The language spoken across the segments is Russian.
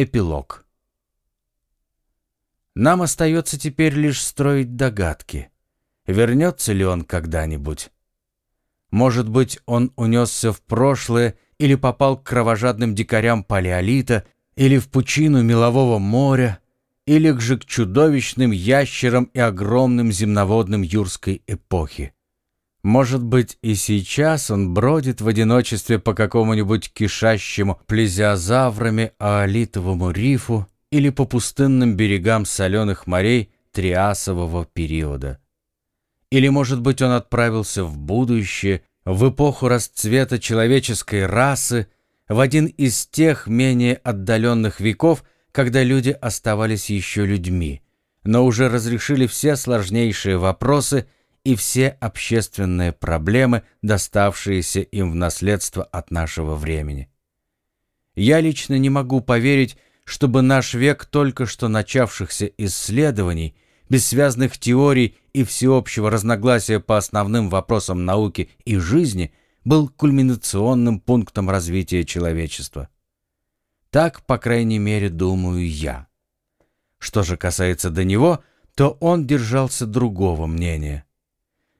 Эпилог. Нам остается теперь лишь строить догадки. Вернется ли он когда-нибудь? Может быть, он унесся в прошлое или попал к кровожадным дикарям палеолита, или в пучину мелового моря, или же к чудовищным ящерам и огромным земноводным юрской эпохи. Может быть, и сейчас он бродит в одиночестве по какому-нибудь кишащему плезиозаврами аолитовому рифу или по пустынным берегам соленых морей триасового периода. Или, может быть, он отправился в будущее, в эпоху расцвета человеческой расы, в один из тех менее отдаленных веков, когда люди оставались еще людьми, но уже разрешили все сложнейшие вопросы – и все общественные проблемы, доставшиеся им в наследство от нашего времени. Я лично не могу поверить, чтобы наш век только что начавшихся исследований, бессвязных теорий и всеобщего разногласия по основным вопросам науки и жизни был кульминационным пунктом развития человечества. Так, по крайней мере, думаю я. Что же касается до него, то он держался другого мнения.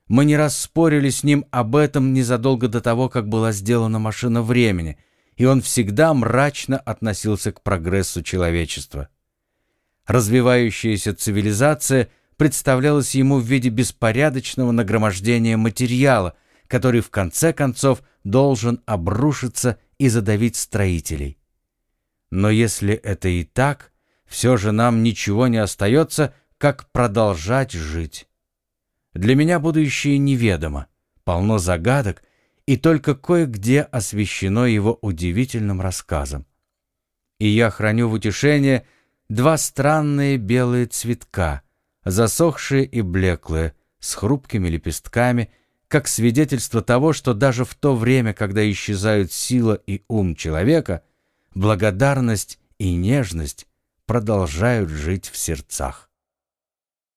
Мы не раз спорили с ним об этом незадолго до того, как была сделана машина времени, и он всегда мрачно относился к прогрессу человечества. Развивающаяся цивилизация представлялась ему в виде беспорядочного нагромождения материала, который в конце концов должен обрушиться и задавить строителей. Но если это и так, все же нам ничего не остается, как продолжать жить. Для меня будущее неведомо, полно загадок, и только кое-где освещено его удивительным рассказом. И я храню в утешение два странные белые цветка, засохшие и блеклые, с хрупкими лепестками, как свидетельство того, что даже в то время, когда исчезают сила и ум человека, благодарность и нежность продолжают жить в сердцах.